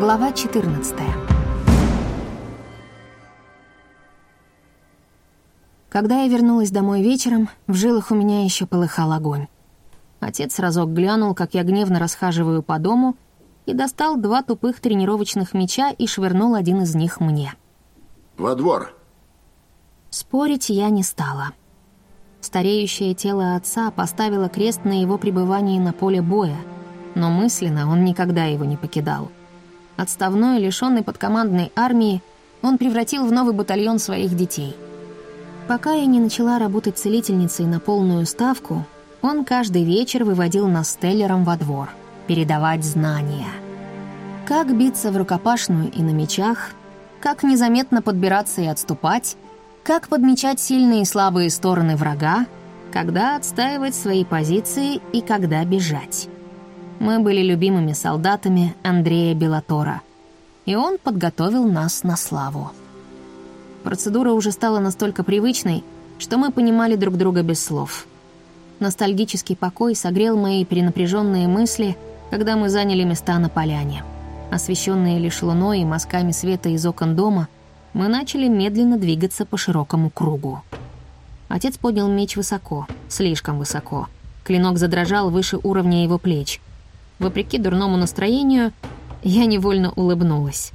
Глава 14 Когда я вернулась домой вечером, в жилах у меня еще полыхал огонь. Отец разок глянул, как я гневно расхаживаю по дому, и достал два тупых тренировочных мяча и швырнул один из них мне. «Во двор!» Спорить я не стала. Стареющее тело отца поставило крест на его пребывании на поле боя, но мысленно он никогда его не покидал. Отставной, лишённый подкомандной армии, он превратил в новый батальон своих детей. Пока я не начала работать целительницей на полную ставку, он каждый вечер выводил нас с Теллером во двор, передавать знания. Как биться в рукопашную и на мечах, как незаметно подбираться и отступать, как подмечать сильные и слабые стороны врага, когда отстаивать свои позиции и когда бежать. Мы были любимыми солдатами Андрея Белатора, и он подготовил нас на славу. Процедура уже стала настолько привычной, что мы понимали друг друга без слов. Ностальгический покой согрел мои перенапряженные мысли, когда мы заняли места на поляне. Освещенные лишь луной и мазками света из окон дома — мы начали медленно двигаться по широкому кругу. Отец поднял меч высоко, слишком высоко. Клинок задрожал выше уровня его плеч. Вопреки дурному настроению, я невольно улыбнулась.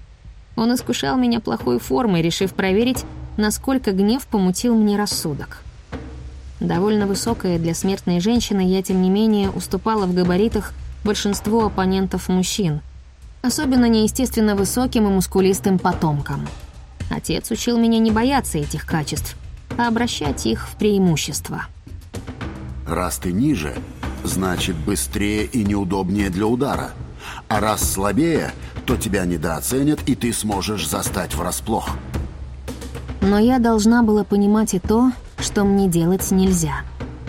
Он искушал меня плохой формой, решив проверить, насколько гнев помутил мне рассудок. Довольно высокая для смертной женщины, я, тем не менее, уступала в габаритах большинству оппонентов мужчин, особенно неестественно высоким и мускулистым потомкам — Отец учил меня не бояться этих качеств, а обращать их в преимущество. Раз ты ниже, значит быстрее и неудобнее для удара. А раз слабее, то тебя недооценят, и ты сможешь застать врасплох. Но я должна была понимать и то, что мне делать нельзя.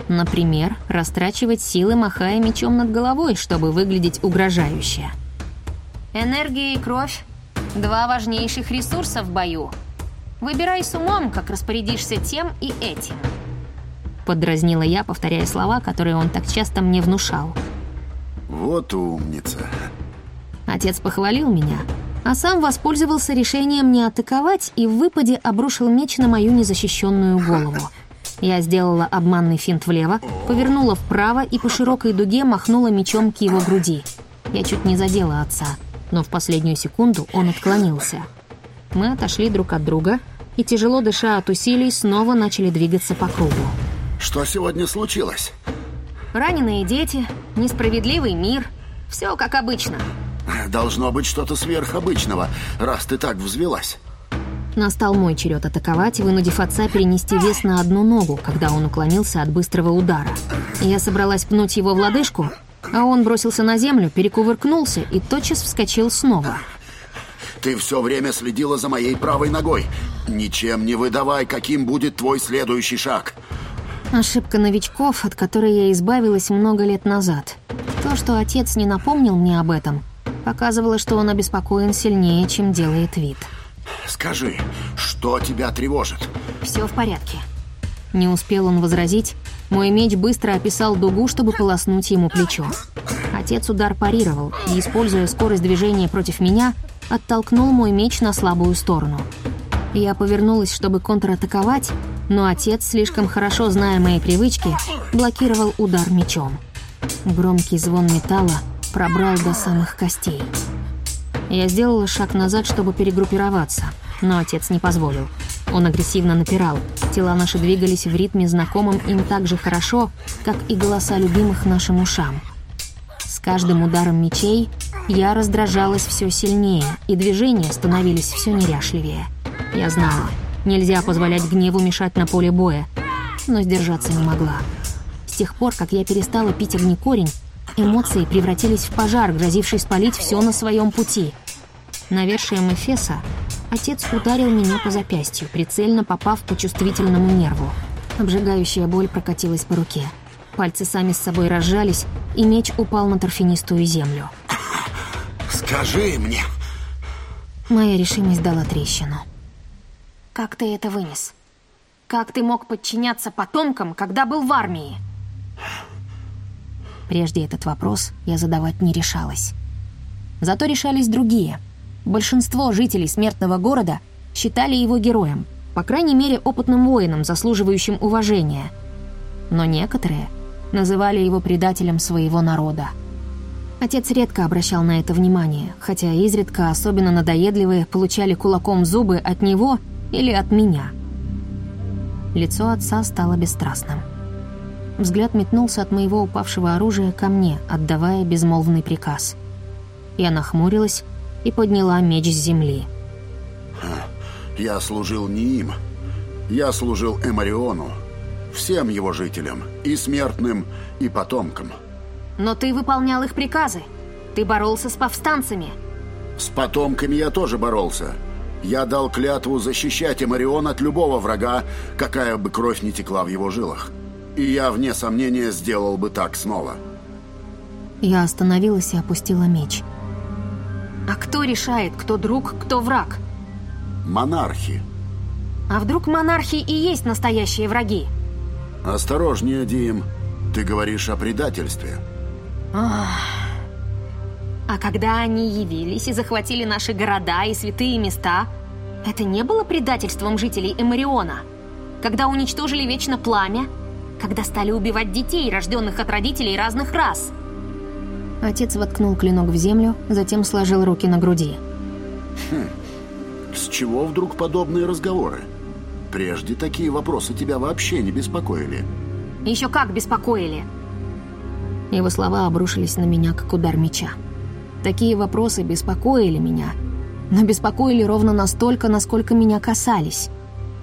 Например, растрачивать силы, махая мечом над головой, чтобы выглядеть угрожающе. Энергия и кровь Два важнейших ресурса в бою. Выбирай с умом, как распорядишься тем и этим. Подразнила я, повторяя слова, которые он так часто мне внушал. Вот умница. Отец похвалил меня, а сам воспользовался решением не атаковать и в выпаде обрушил меч на мою незащищенную голову. Я сделала обманный финт влево, повернула вправо и по широкой дуге махнула мечом к его груди. Я чуть не задела отца но в последнюю секунду он отклонился. Мы отошли друг от друга и, тяжело дыша от усилий, снова начали двигаться по кругу. Что сегодня случилось? Раненые дети, несправедливый мир. Все как обычно. Должно быть что-то сверхобычного, раз ты так взвелась. Настал мой черед атаковать, вынудив отца перенести вес на одну ногу, когда он уклонился от быстрого удара. Я собралась пнуть его в лодыжку, а он бросился на землю, перекувыркнулся и тотчас вскочил снова. Ты все время следила за моей правой ногой. Ничем не выдавай, каким будет твой следующий шаг. Ошибка новичков, от которой я избавилась много лет назад. То, что отец не напомнил мне об этом, показывало, что он обеспокоен сильнее, чем делает вид. Скажи, что тебя тревожит? Все в порядке. Не успел он возразить, мой меч быстро описал дугу, чтобы полоснуть ему плечо. Отец удар парировал и, используя скорость движения против меня, оттолкнул мой меч на слабую сторону. Я повернулась, чтобы контратаковать, но отец, слишком хорошо зная мои привычки, блокировал удар мечом. Громкий звон металла пробрал до самых костей. Я сделала шаг назад, чтобы перегруппироваться, но отец не позволил. Он агрессивно напирал. Тела наши двигались в ритме, знакомым им так же хорошо, как и голоса любимых нашим ушам. С каждым ударом мечей я раздражалась все сильнее, и движения становились все неряшливее. Я знала, нельзя позволять гневу мешать на поле боя, но сдержаться не могла. С тех пор, как я перестала пить огнекорень, эмоции превратились в пожар, грозивший спалить все на своем пути. Навершием Эфеса Отец ударил меня по запястью, прицельно попав по чувствительному нерву. Обжигающая боль прокатилась по руке. Пальцы сами с собой разжались, и меч упал на торфянистую землю. «Скажи мне!» Моя решимость дала трещину. «Как ты это вынес? Как ты мог подчиняться потомкам, когда был в армии?» Прежде этот вопрос я задавать не решалась. Зато решались другие — большинство жителей смертного города считали его героем, по крайней мере опытным воином, заслуживающим уважения. Но некоторые называли его предателем своего народа. Отец редко обращал на это внимание, хотя изредка особенно надоедливые получали кулаком зубы от него или от меня. Лицо отца стало бесстрастным. Взгляд метнулся от моего упавшего оружия ко мне, отдавая безмолвный приказ. Я нахмурилась и подняла меч с земли. «Я служил не им. Я служил Эмариону, всем его жителям, и смертным, и потомкам». Но ты выполнял их приказы. Ты боролся с повстанцами. С потомками я тоже боролся. Я дал клятву защищать Эмарион от любого врага, какая бы кровь не текла в его жилах. И я, вне сомнения, сделал бы так снова. Я остановилась и опустила меч. А кто решает, кто друг, кто враг? Монархи. А вдруг монархи и есть настоящие враги? Осторожнее, Дим. Ты говоришь о предательстве. Ах. А когда они явились и захватили наши города и святые места, это не было предательством жителей Эмариона? Когда уничтожили вечно пламя? Когда стали убивать детей, рожденных от родителей разных рас? Отец воткнул клинок в землю, затем сложил руки на груди. Хм. С чего вдруг подобные разговоры? Прежде такие вопросы тебя вообще не беспокоили. Еще как беспокоили. Его слова обрушились на меня, как удар меча. Такие вопросы беспокоили меня, но беспокоили ровно настолько, насколько меня касались.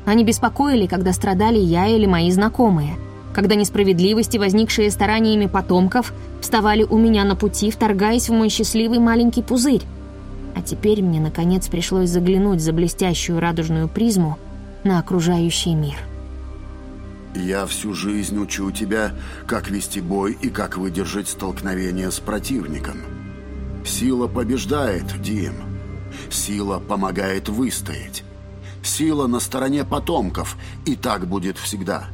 Они беспокоили, когда страдали я или мои знакомые, когда несправедливости, возникшие стараниями потомков, вставали у меня на пути, вторгаясь в мой счастливый маленький пузырь. А теперь мне, наконец, пришлось заглянуть за блестящую радужную призму на окружающий мир. Я всю жизнь учу тебя, как вести бой и как выдержать столкновение с противником. Сила побеждает, Дим. Сила помогает выстоять. Сила на стороне потомков, и так будет всегда.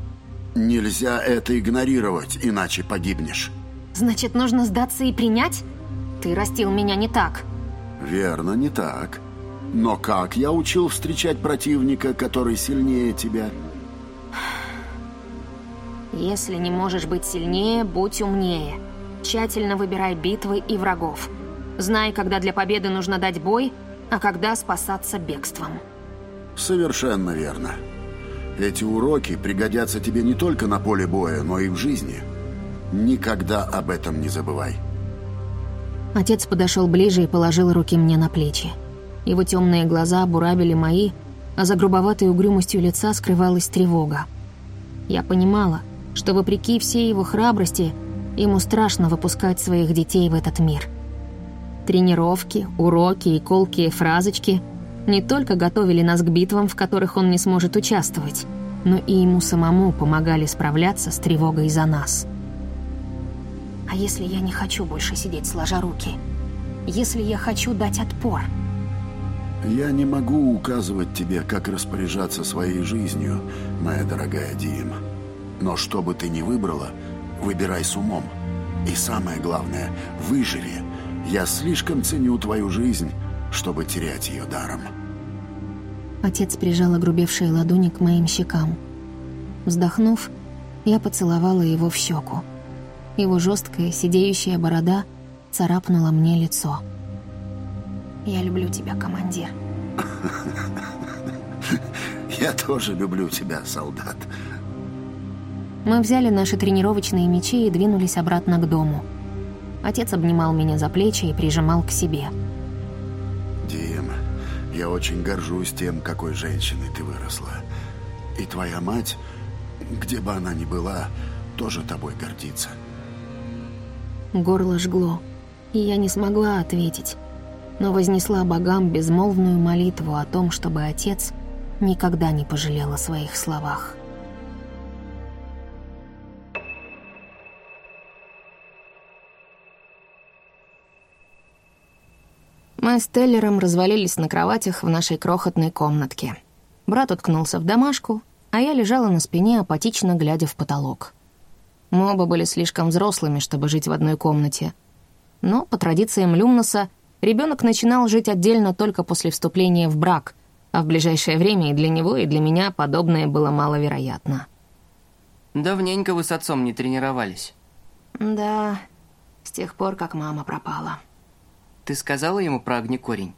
Нельзя это игнорировать, иначе погибнешь. Значит, нужно сдаться и принять? Ты растил меня не так. Верно, не так. Но как я учил встречать противника, который сильнее тебя? Если не можешь быть сильнее, будь умнее. Тщательно выбирай битвы и врагов. Знай, когда для победы нужно дать бой, а когда спасаться бегством. Совершенно верно. Эти уроки пригодятся тебе не только на поле боя, но и в жизни. Никогда об этом не забывай. Отец подошел ближе и положил руки мне на плечи. Его темные глаза буравили мои, а за грубоватой угрюмостью лица скрывалась тревога. Я понимала, что вопреки всей его храбрости ему страшно выпускать своих детей в этот мир. Тренировки, уроки и колкие фразочки не только готовили нас к битвам, в которых он не сможет участвовать, но и ему самому помогали справляться с тревогой за нас. А если я не хочу больше сидеть сложа руки? Если я хочу дать отпор? Я не могу указывать тебе, как распоряжаться своей жизнью, моя дорогая Дим. Но что бы ты ни выбрала, выбирай с умом. И самое главное, выживи. Я слишком ценю твою жизнь, чтобы терять ее даром. Отец прижал огрубевшие ладони к моим щекам. Вздохнув, я поцеловала его в щеку. Его жесткая, сидеющая борода царапнула мне лицо. «Я люблю тебя, командир». «Я тоже люблю тебя, солдат», мы взяли наши тренировочные мечи и двинулись обратно к дому. Отец обнимал меня за плечи и прижимал к себе. «Дим, я очень горжусь тем, какой женщиной ты выросла. И твоя мать, где бы она ни была, тоже тобой гордится». Горло жгло, и я не смогла ответить, но вознесла богам безмолвную молитву о том, чтобы отец никогда не пожалел о своих словах. Мы с Теллером развалились на кроватях в нашей крохотной комнатке. Брат уткнулся в домашку, а я лежала на спине, апатично глядя в потолок. Мы оба были слишком взрослыми, чтобы жить в одной комнате. Но, по традициям Люмноса, Ребенок начинал жить отдельно только после вступления в брак, а в ближайшее время и для него, и для меня подобное было маловероятно. Давненько вы с отцом не тренировались. Да, с тех пор, как мама пропала. Ты сказала ему про огнекорень?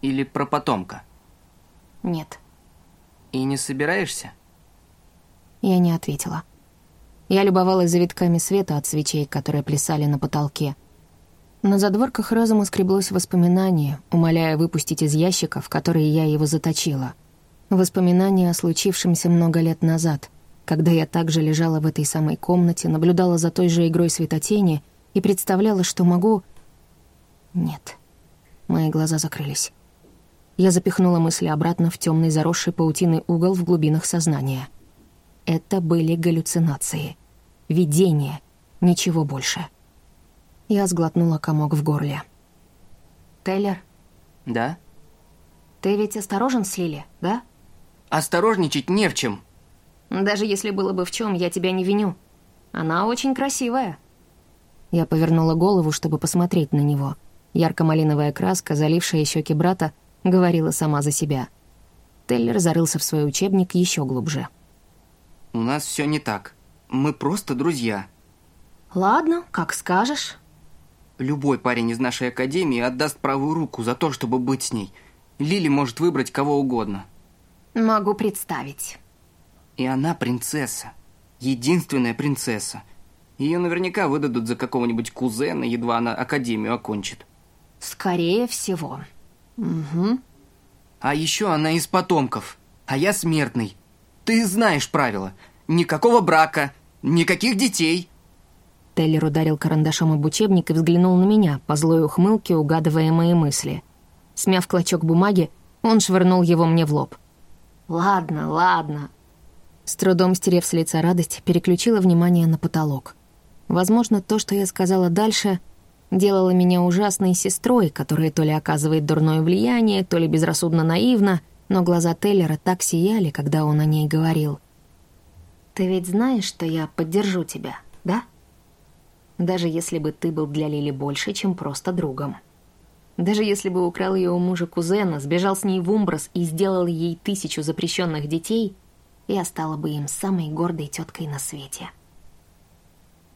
Или про потомка? Нет. И не собираешься? Я не ответила. Я любовалась завитками света от свечей, которые плясали на потолке. На задворках разума скреблось воспоминание, умоляя выпустить из ящика, в который я его заточила. Воспоминание о случившемся много лет назад, когда я также лежала в этой самой комнате, наблюдала за той же игрой светотени и представляла, что могу... Нет. Мои глаза закрылись. Я запихнула мысли обратно в темный заросший паутиной угол в глубинах сознания. Это были галлюцинации. Видение. Ничего больше. Я сглотнула комок в горле. «Тейлер?» Да? «Ты ведь осторожен с Лили, да?» Осторожничать не в чем. Даже если было бы в чем, я тебя не виню. Она очень красивая». Я повернула голову, чтобы посмотреть на него. Ярко-малиновая краска, залившая щеки брата, говорила сама за себя. Теллер зарылся в свой учебник еще глубже. У нас все не так. Мы просто друзья. «Ладно, как скажешь». Любой парень из нашей академии отдаст правую руку за то, чтобы быть с ней. Лили может выбрать кого угодно. «Могу представить». И она принцесса. Единственная принцесса. Ее наверняка выдадут за какого-нибудь кузена, едва она академию окончит. «Скорее всего». «Угу». А еще она из потомков, а я смертный. Ты знаешь правила. Никакого брака, никаких детей. Теллер ударил карандашом об учебник и взглянул на меня, по злой ухмылке угадывая мои мысли. Смяв клочок бумаги, он швырнул его мне в лоб. «Ладно, ладно». С трудом стерев с лица радость, переключила внимание на потолок. Возможно, то, что я сказала дальше, делало меня ужасной сестрой, которая то ли оказывает дурное влияние, то ли безрассудно наивна, но глаза Теллера так сияли, когда он о ней говорил. «Ты ведь знаешь, что я поддержу тебя, да? Даже если бы ты был для Лили больше, чем просто другом. Даже если бы украл ее у мужа кузена, сбежал с ней в Умброс и сделал ей тысячу запрещенных детей, я стала бы им самой гордой теткой на свете».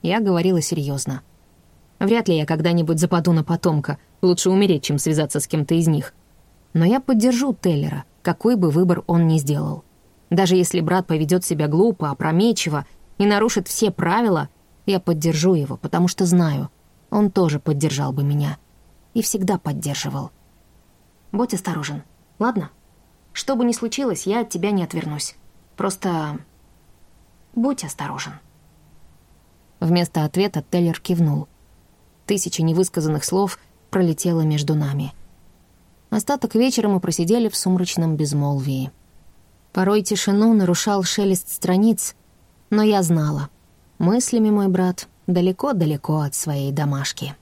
Я говорила серьезно. Вряд ли я когда-нибудь западу на потомка. Лучше умереть, чем связаться с кем-то из них. Но я поддержу Теллера, какой бы выбор он ни сделал. Даже если брат поведет себя глупо, опрометчиво и нарушит все правила, я поддержу его, потому что знаю, он тоже поддержал бы меня. И всегда поддерживал. Будь осторожен, ладно? Что бы ни случилось, я от тебя не отвернусь. Просто будь осторожен. Вместо ответа Теллер кивнул. Тысяча невысказанных слов пролетело между нами. Остаток вечера мы просидели в сумрачном безмолвии. Порой тишину нарушал шелест страниц, но я знала. Мыслями мой брат далеко-далеко от своей домашки.